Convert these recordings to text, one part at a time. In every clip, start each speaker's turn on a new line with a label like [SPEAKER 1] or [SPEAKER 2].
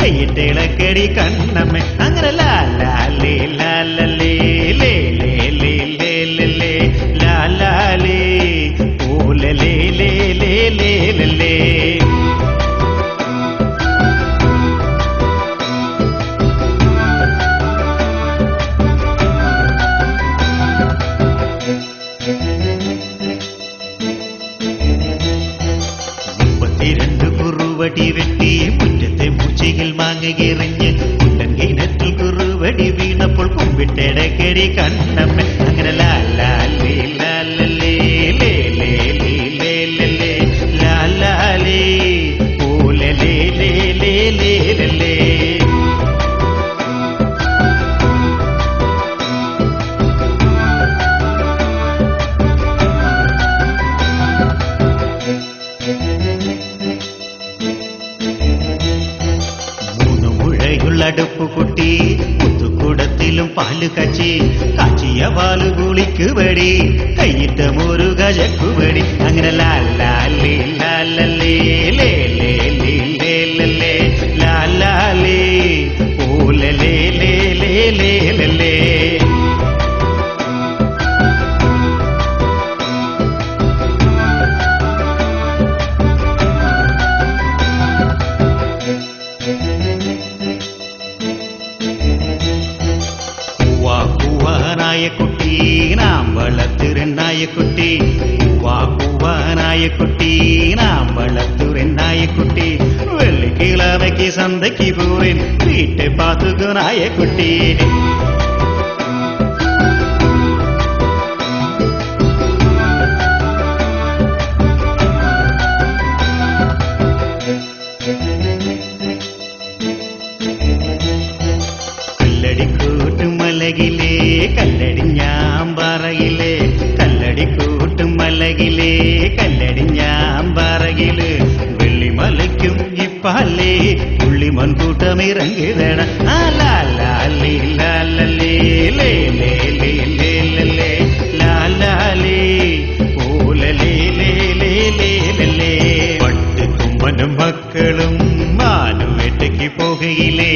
[SPEAKER 1] കൈയിട്ടിളക്കടി കണ്ണമ്മ അങ്ങനെ ലാലാലേ ലാലേ ലേ ലേ ലേ ലേ ലേ ലേ ലാലാലേ ഓലലേ ലേ ലേ ലേ ലേ മുപ്പത്തിരണ്ട് കുറുവടി മുറ്റത്തെ മൂച്ചയിൽ മാങ്ങയെറിഞ്ഞ് കുണ്ടൻ കിണറ്റിൽ കുറുവടി വീണപ്പോൾ കുമ്പിട്ടിടക്കടി കണ്ണമ്മ അങ്ങനെ ലാലലേ தடுப்பு குட்டி புத்து குடத்திலும் பாலு கச்சி காட்சிய பாலு குளிக்குபடி கையிட்ட ஒரு கஜக்குபடி அங்கே லாலே லாலே കുട്ടി വാക്കുവാനായ കുട്ടി നാം വളർത്തുരനായ കുട്ടി വെള്ളി വെള്ളിക്കിളവയ്ക്ക് സന്തയ്ക്ക് പോരൻ വീട്ടെ കുട്ടി. കല്ലടിക്കൂട്ടും മലകിലേ കല്ലടി ഞാൻ പറയിലേ മലകിലേ കല്ലടി ഞാൻ പറകിൽ വെള്ളിമലയ്ക്കും ഇപ്പല്ലേ പുള്ളി ലേ ലേ പട്ടുകുമ്പനും മക്കളും മാനുവേട്ടയ്ക്ക് പോകുകയില്ലേ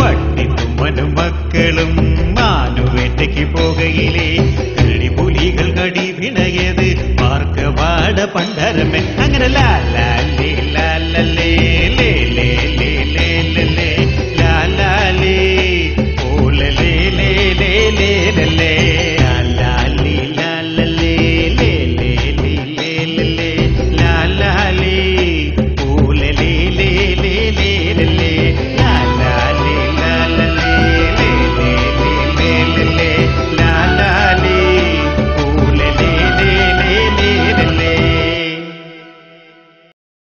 [SPEAKER 1] പട്ടിത്തുമ്മനും മക്കളും മാനുവേട്ടയ്ക്ക് പോകുകയില്ലേ കടിപുലികൾ കടി பார்க்க வாட பண்டருமே அங்கே லா லா